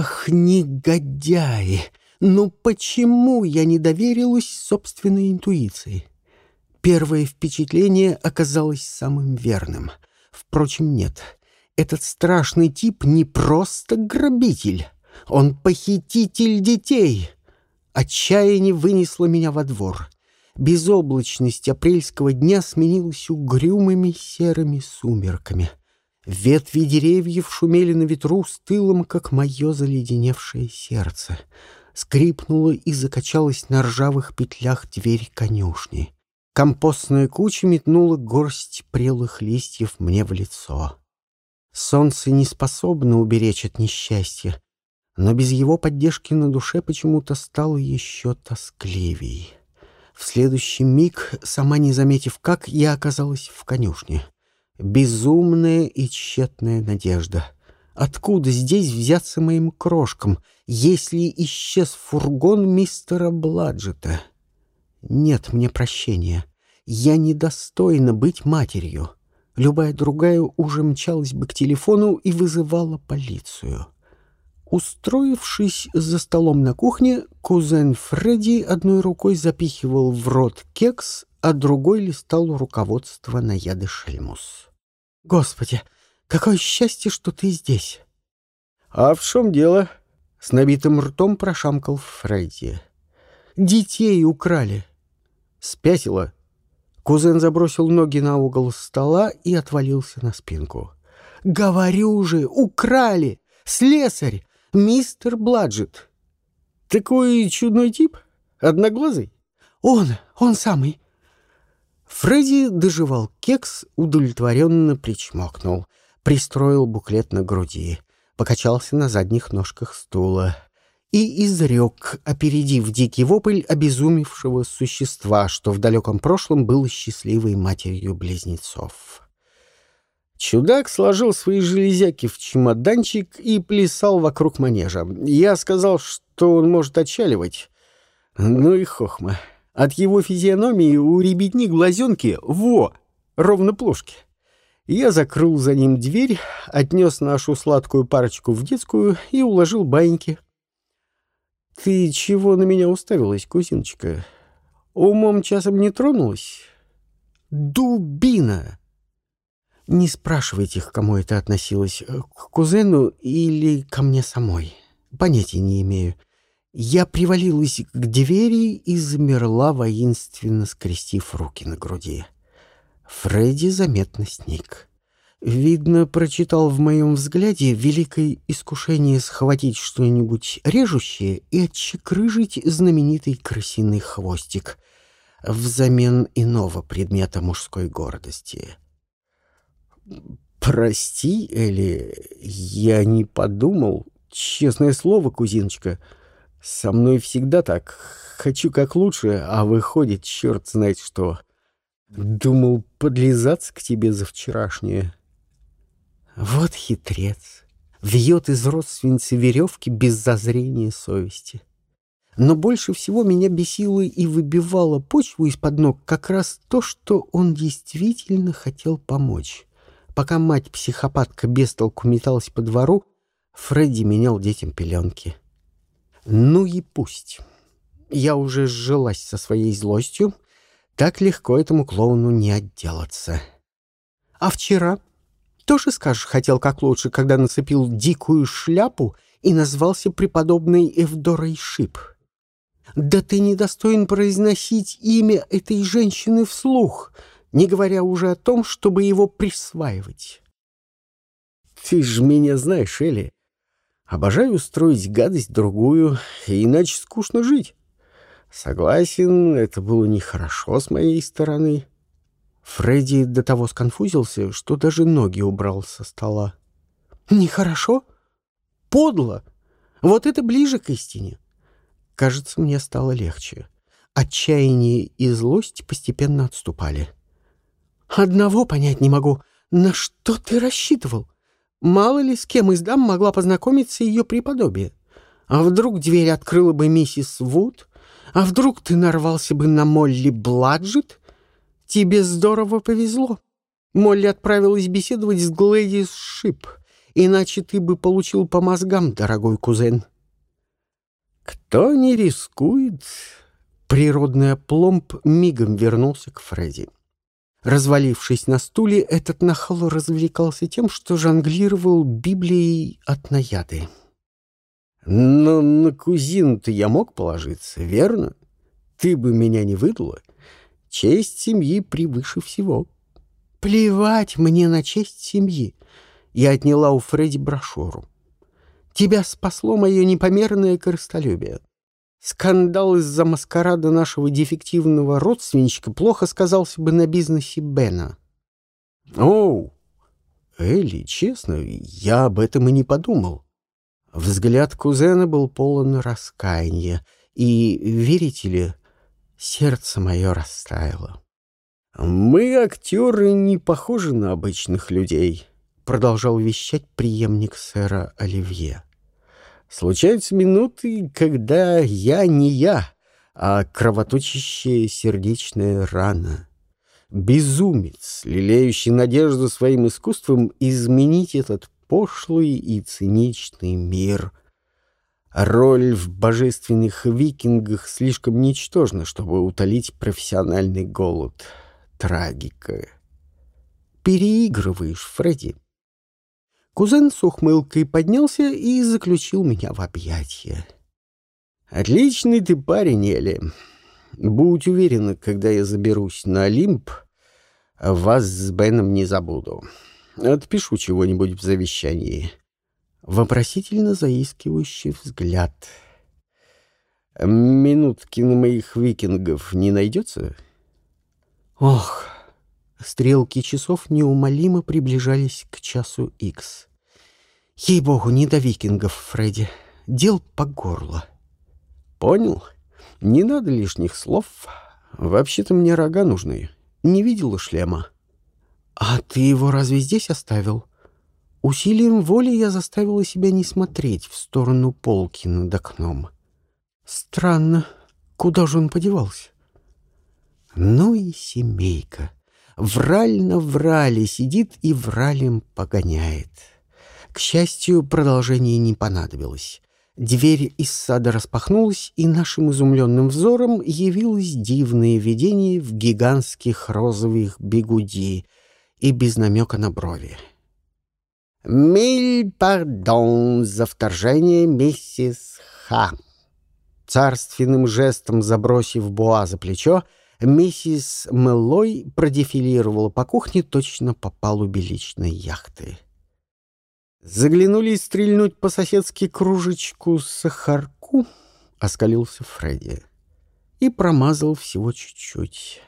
Ах, негодяи! Ну почему я не доверилась собственной интуиции? Первое впечатление оказалось самым верным. Впрочем, нет. Этот страшный тип не просто грабитель. Он похититель детей. Отчаяние вынесло меня во двор. Безоблачность апрельского дня сменилась угрюмыми серыми сумерками. Ветви деревьев шумели на ветру с тылом, как мое заледеневшее сердце. Скрипнула и закачалась на ржавых петлях дверь конюшни. Компостная куча метнула горсть прелых листьев мне в лицо. Солнце не способно уберечь от несчастья, но без его поддержки на душе почему-то стало еще тоскливей. В следующий миг, сама не заметив как, я оказалась в конюшне. Безумная и тщетная надежда. Откуда здесь взяться моим крошкам, если исчез фургон мистера Бладжета? Нет мне прощения. Я недостойна быть матерью. Любая другая уже мчалась бы к телефону и вызывала полицию. Устроившись за столом на кухне, кузен Фредди одной рукой запихивал в рот кекс, а другой листал руководство на яды Шельмус. Господи, какое счастье, что ты здесь!» «А в чем дело?» — с набитым ртом прошамкал Фредди. «Детей украли!» «Спятила?» Кузен забросил ноги на угол стола и отвалился на спинку. «Говорю же, украли! Слесарь! Мистер Бладжет!» «Такой чудной тип? Одноглазый?» «Он, он самый!» Фредди доживал кекс, удовлетворенно причмокнул, пристроил буклет на груди, покачался на задних ножках стула и изрек, опередив дикий вопль обезумевшего существа, что в далеком прошлом было счастливой матерью близнецов. Чудак сложил свои железяки в чемоданчик и плясал вокруг манежа. Я сказал, что он может отчаливать. Ну и хохма. От его физиономии у ребятни глазенки во, ровно плошки. Я закрыл за ним дверь, отнес нашу сладкую парочку в детскую и уложил баиньки. «Ты чего на меня уставилась, кузиночка? Умом часом не тронулась?» «Дубина!» Не спрашивайте, к кому это относилось, к кузену или ко мне самой. Понятия не имею. Я привалилась к двери и замерла, воинственно скрестив руки на груди. Фредди заметно сник. Видно, прочитал в моем взгляде великое искушение схватить что-нибудь режущее и отчекрыжить знаменитый крысиный хвостик взамен иного предмета мужской гордости. «Прости, Элли, я не подумал. Честное слово, кузиночка». Со мной всегда так. Хочу как лучше, а выходит черт знает что. Думал подлизаться к тебе за вчерашнее. Вот хитрец. Вьет из родственницы веревки без зазрения совести. Но больше всего меня бесило и выбивало почву из-под ног как раз то, что он действительно хотел помочь. Пока мать-психопатка без толку металась по двору, Фредди менял детям пеленки. Ну и пусть. Я уже сжилась со своей злостью. Так легко этому клоуну не отделаться. А вчера? Тоже, скажешь, хотел как лучше, когда нацепил дикую шляпу и назвался преподобной Эвдорой Шип. Да ты недостоин произносить имя этой женщины вслух, не говоря уже о том, чтобы его присваивать. Ты ж меня знаешь, Элли. Обожаю устроить гадость другую, иначе скучно жить. Согласен, это было нехорошо с моей стороны. Фредди до того сконфузился, что даже ноги убрал со стола. Нехорошо? Подло! Вот это ближе к истине. Кажется, мне стало легче. Отчаяние и злость постепенно отступали. Одного понять не могу. На что ты рассчитывал? Мало ли с кем из дам могла познакомиться ее преподобие. А вдруг дверь открыла бы миссис Вуд? А вдруг ты нарвался бы на Молли Бладжет? Тебе здорово повезло. Молли отправилась беседовать с Глэдис Шип, иначе ты бы получил по мозгам, дорогой кузен. Кто не рискует, природный опломб мигом вернулся к Фредди. Развалившись на стуле, этот нахал развлекался тем, что жонглировал Библией от наяды. «Но на кузину-то я мог положиться, верно? Ты бы меня не выдала. Честь семьи превыше всего». «Плевать мне на честь семьи!» Я отняла у Фредди брошюру. «Тебя спасло мое непомерное корыстолюбие. Скандал из-за маскарада нашего дефективного родственничка плохо сказался бы на бизнесе Бена. Оу, Элли, честно, я об этом и не подумал. Взгляд кузена был полон раскаяния, и, верите ли, сердце мое растаяло. «Мы, актеры, не похожи на обычных людей», — продолжал вещать преемник сэра Оливье. Случаются минуты, когда я не я, а кровоточащая сердечная рана. Безумец, лелеющий надежду своим искусством изменить этот пошлый и циничный мир. Роль в божественных викингах слишком ничтожна, чтобы утолить профессиональный голод. Трагика. Переигрываешь, Фредди. Кузен с ухмылкой поднялся и заключил меня в объятия. «Отличный ты парень, Эли. Будь уверена, когда я заберусь на Олимп, вас с Беном не забуду. Отпишу чего-нибудь в завещании». Вопросительно заискивающий взгляд. «Минутки на моих викингов не найдется?» «Ох!» Стрелки часов неумолимо приближались к часу икс. Ей-богу, не до викингов, Фредди. Дел по горло. Понял. Не надо лишних слов. Вообще-то мне рога нужны. Не видела шлема. А ты его разве здесь оставил? Усилием воли я заставила себя не смотреть в сторону полки над окном. Странно. Куда же он подевался? Ну и семейка. Враль на врале сидит и вралем погоняет. К счастью, продолжение не понадобилось. Дверь из сада распахнулась, и нашим изумленным взором явилось дивное видение в гигантских розовых бегуди и без намека на брови. «Миль пардон за вторжение, миссис Ха!» Царственным жестом забросив Буа за плечо, миссис Мэллой продефилировала по кухне точно по палубе личной яхты. Заглянули стрельнуть по-соседски кружечку сахарку, оскалился Фредди. И промазал всего чуть-чуть.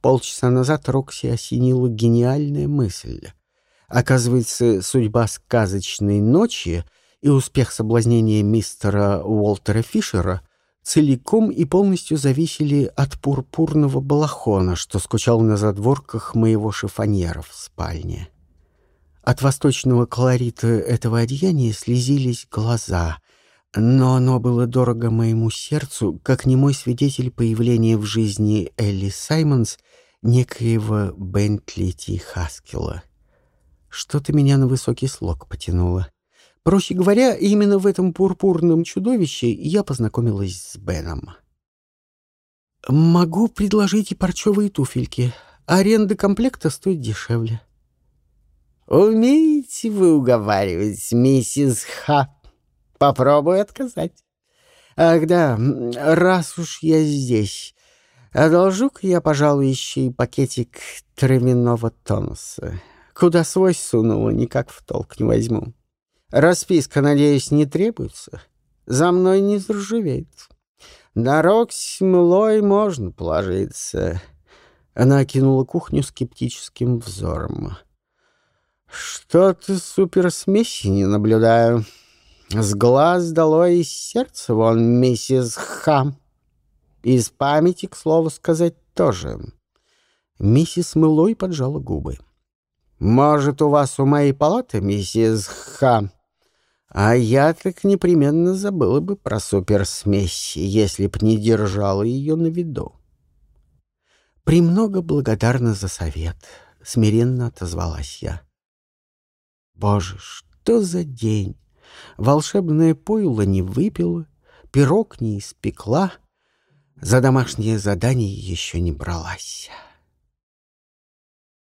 Полчаса назад Рокси осенила гениальная мысль. Оказывается, судьба сказочной ночи и успех соблазнения мистера Уолтера Фишера целиком и полностью зависели от пурпурного балахона, что скучал на задворках моего шифоньера в спальне. От восточного колорита этого одеяния слезились глаза, но оно было дорого моему сердцу, как немой свидетель появления в жизни Элли Саймонс некоего Бентли Ти Хаскила. Что-то меня на высокий слог потянуло. Проще говоря, именно в этом пурпурном чудовище я познакомилась с Беном. «Могу предложить и парчевые туфельки. Аренда комплекта стоит дешевле». «Умеете вы уговаривать, миссис Ха? Попробую отказать». «Ах да, раз уж я здесь, одолжу-ка я, пожалуй, еще и пакетик травяного тонуса. Куда свой сунула, никак в толк не возьму. Расписка, надеюсь, не требуется? За мной не заржавеет. Дорог с млой можно положиться». Она окинула кухню скептическим взором. Что-то суперсмеси не наблюдаю. С глаз дало из сердца вон миссис Хам. Из памяти, к слову сказать, тоже. Миссис Мылой поджала губы. «Может, у вас у моей палаты, миссис Хам? А я так непременно забыла бы про суперсмесь, если б не держала ее на виду». «Премного благодарна за совет», — смиренно отозвалась я. Боже, Что за день? Волшебное пойло не выпила, пирог не испекла, за домашнее задание еще не бралась.